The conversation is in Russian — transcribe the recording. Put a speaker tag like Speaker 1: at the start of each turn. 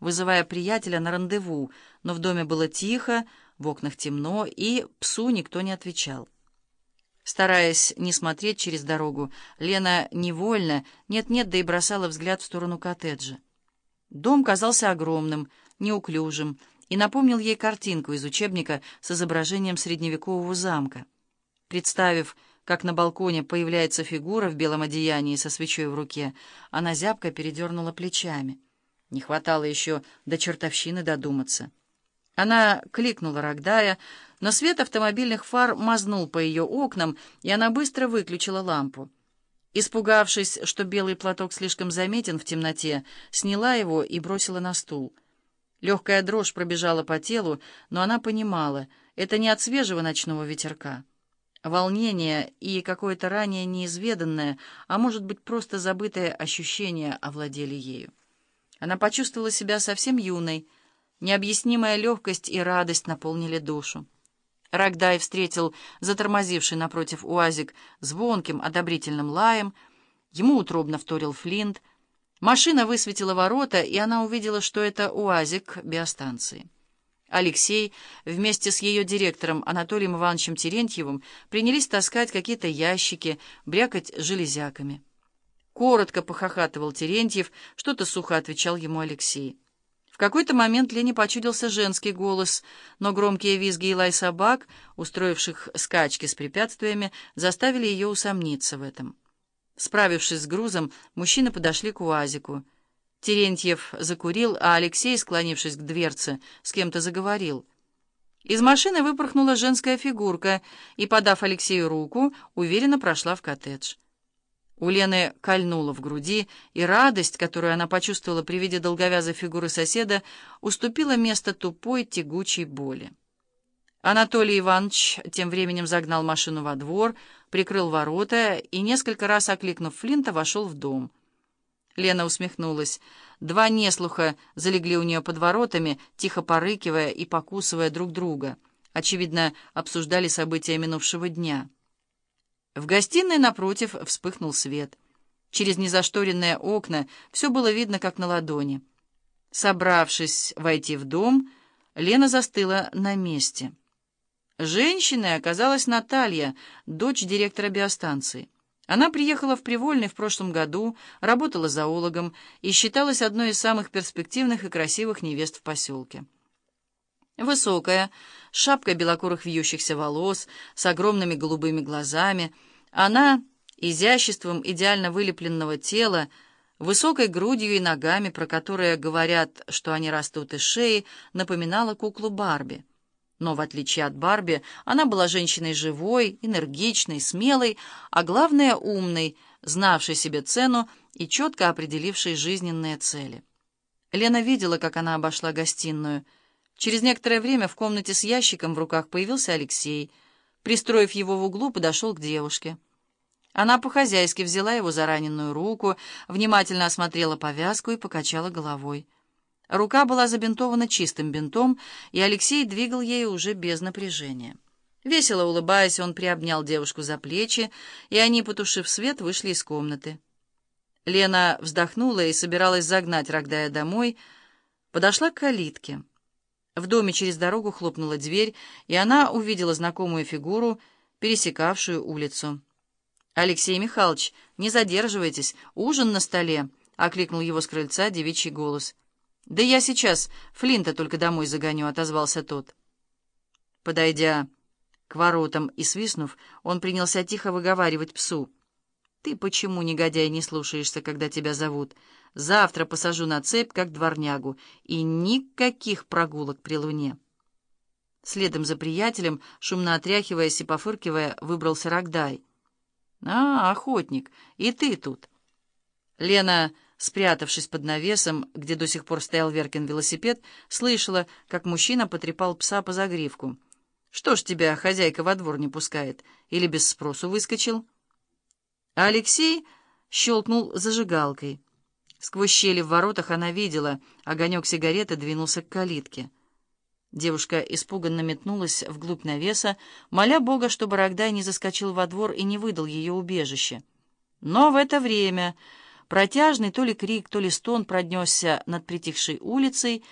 Speaker 1: вызывая приятеля на рандеву, но в доме было тихо, в окнах темно, и псу никто не отвечал. Стараясь не смотреть через дорогу, Лена невольно, нет-нет, да и бросала взгляд в сторону коттеджа. Дом казался огромным, неуклюжим, и напомнил ей картинку из учебника с изображением средневекового замка. Представив, как на балконе появляется фигура в белом одеянии со свечой в руке, она зябко передернула плечами. Не хватало еще до чертовщины додуматься. Она кликнула Рогдая, но свет автомобильных фар мазнул по ее окнам, и она быстро выключила лампу. Испугавшись, что белый платок слишком заметен в темноте, сняла его и бросила на стул. Легкая дрожь пробежала по телу, но она понимала, это не от свежего ночного ветерка. Волнение и какое-то ранее неизведанное, а может быть просто забытое ощущение овладели ею. Она почувствовала себя совсем юной, необъяснимая легкость и радость наполнили душу. Рогдай встретил затормозивший напротив уазик звонким одобрительным лаем, ему утробно вторил Флинт, машина высветила ворота, и она увидела, что это уазик биостанции. Алексей вместе с ее директором Анатолием Ивановичем Терентьевым принялись таскать какие-то ящики, брякать железяками. Коротко похохатывал Терентьев, что-то сухо отвечал ему Алексей. В какой-то момент Лене почудился женский голос, но громкие визги и лай собак, устроивших скачки с препятствиями, заставили ее усомниться в этом. Справившись с грузом, мужчины подошли к УАЗику. Терентьев закурил, а Алексей, склонившись к дверце, с кем-то заговорил. Из машины выпорхнула женская фигурка и, подав Алексею руку, уверенно прошла в коттедж. У Лены кольнула в груди, и радость, которую она почувствовала при виде долговязой фигуры соседа, уступила место тупой тягучей боли. Анатолий Иванович тем временем загнал машину во двор, прикрыл ворота и, несколько раз окликнув Флинта, вошел в дом. Лена усмехнулась. Два неслуха залегли у нее под воротами, тихо порыкивая и покусывая друг друга. Очевидно, обсуждали события минувшего дня. В гостиной напротив вспыхнул свет. Через незашторенные окна все было видно, как на ладони. Собравшись войти в дом, Лена застыла на месте. Женщиной оказалась Наталья, дочь директора биостанции. Она приехала в Привольный в прошлом году, работала зоологом и считалась одной из самых перспективных и красивых невест в поселке. Высокая, с шапкой белокурых вьющихся волос, с огромными голубыми глазами, она, изяществом идеально вылепленного тела, высокой грудью и ногами, про которые говорят, что они растут из шеи, напоминала куклу Барби. Но, в отличие от Барби, она была женщиной живой, энергичной, смелой, а главное — умной, знавшей себе цену и четко определившей жизненные цели. Лена видела, как она обошла гостиную. Через некоторое время в комнате с ящиком в руках появился Алексей. Пристроив его в углу, подошел к девушке. Она по-хозяйски взяла его за раненую руку, внимательно осмотрела повязку и покачала головой. Рука была забинтована чистым бинтом, и Алексей двигал ею уже без напряжения. Весело улыбаясь, он приобнял девушку за плечи, и они, потушив свет, вышли из комнаты. Лена вздохнула и собиралась загнать Рогдая домой, подошла к калитке. В доме через дорогу хлопнула дверь, и она увидела знакомую фигуру, пересекавшую улицу. «Алексей Михайлович, не задерживайтесь, ужин на столе!» — окликнул его с крыльца девичий голос — «Да я сейчас Флинта только домой загоню», — отозвался тот. Подойдя к воротам и свистнув, он принялся тихо выговаривать псу. «Ты почему, негодяй, не слушаешься, когда тебя зовут? Завтра посажу на цепь, как дворнягу, и никаких прогулок при луне». Следом за приятелем, шумно отряхиваясь и пофыркивая, выбрался Рогдай. «А, охотник, и ты тут!» Лена спрятавшись под навесом, где до сих пор стоял Веркин велосипед, слышала, как мужчина потрепал пса по загривку. «Что ж тебя хозяйка во двор не пускает? Или без спросу выскочил?» Алексей щелкнул зажигалкой. Сквозь щели в воротах она видела, огонек сигареты двинулся к калитке. Девушка испуганно метнулась вглубь навеса, моля Бога, чтобы Рогдай не заскочил во двор и не выдал ее убежище. Но в это время... Протяжный то ли крик, то ли стон пронесся над притихшей улицей,